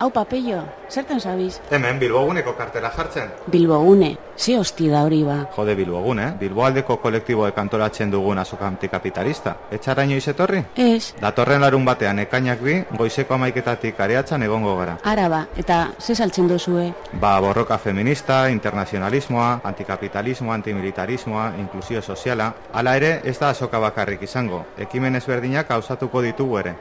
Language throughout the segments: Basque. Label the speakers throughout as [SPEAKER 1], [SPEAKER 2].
[SPEAKER 1] Hau papeio, zertan zabiz?
[SPEAKER 2] Hemen Bilboguneko kartela jartzen.
[SPEAKER 1] Bilbogune, ze hosti da hori ba.
[SPEAKER 2] Jode Bilbogune, Bilboaldeko kolektiboek antolatzen dugun azoka antikapitalista. Etxara inoiz etorri?
[SPEAKER 1] Ez,
[SPEAKER 2] Datorren larun batean ekainak bi, goizeko amaiketatik areatzan egongo gara.
[SPEAKER 1] araba, eta ze saltzen duzue?
[SPEAKER 2] Ba, borroka feminista, internazionalismoa, antikapitalismoa, antimilitarismoa, inklusio soziala. Hala ere, ez da azoka bakarrik izango. Ekimen ezberdinak hausatuko ditugu ere.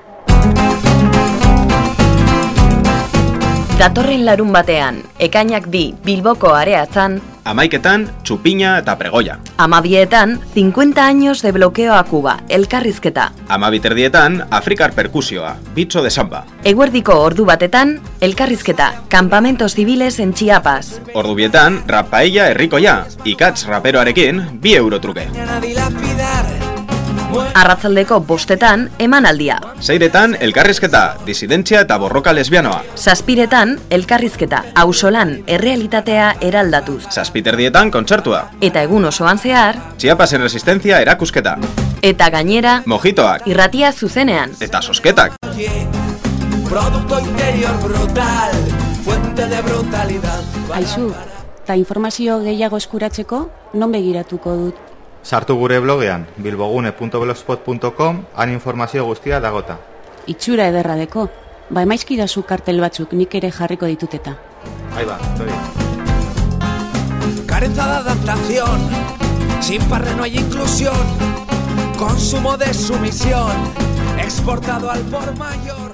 [SPEAKER 3] Datorren larun batean, ekainak bi Bilboko areatzan,
[SPEAKER 4] Amaiketan, txupina eta pregoia.
[SPEAKER 3] amabietan, 50 años de bloqueo a Cuba, elkarrizketa.
[SPEAKER 4] Amabiterdietan, Afrikar perkusioa, bitxo de samba.
[SPEAKER 3] Eguerdiko ordu batetan, elkarrizketa, campamentos civiles en Chiapas.
[SPEAKER 4] Ordubietan, rap paella herrikoia, ikatz raperoarekin, bi euro truke.
[SPEAKER 3] Arratzaldeko bostetan, emanaldia.
[SPEAKER 4] Zeiretan, elkarrizketa, disidentzia eta borroka lesbianoa.
[SPEAKER 3] Zazpiretan, elkarrizketa, ausolan, errealitatea eraldatuz.
[SPEAKER 4] Zazpiterdietan, kontzertua.
[SPEAKER 3] Eta egun osoan zehar,
[SPEAKER 4] Chiapasen resistencia erakusketa.
[SPEAKER 3] eta gainera,
[SPEAKER 4] Mojitoak.
[SPEAKER 3] irratia zuzenean.
[SPEAKER 4] Eta sosketak.
[SPEAKER 5] Producto interior brutal, fuente de brutalidad.
[SPEAKER 1] Aizu, eta informazio gehiago eskuratzeko, non begiratuko dut?
[SPEAKER 2] Sartu gure blogean, bilbogune.blogspot.com, han informazio guztia dagota.
[SPEAKER 1] Itxura ederra deko, ba emaizkidazu kartel batzuk nik ere jarriko dituteta.
[SPEAKER 2] Ahí va, estoy.
[SPEAKER 5] Carencia de adaptación, sin parre no hay inclusión. Consumo de sumisión, exportado al por mayor.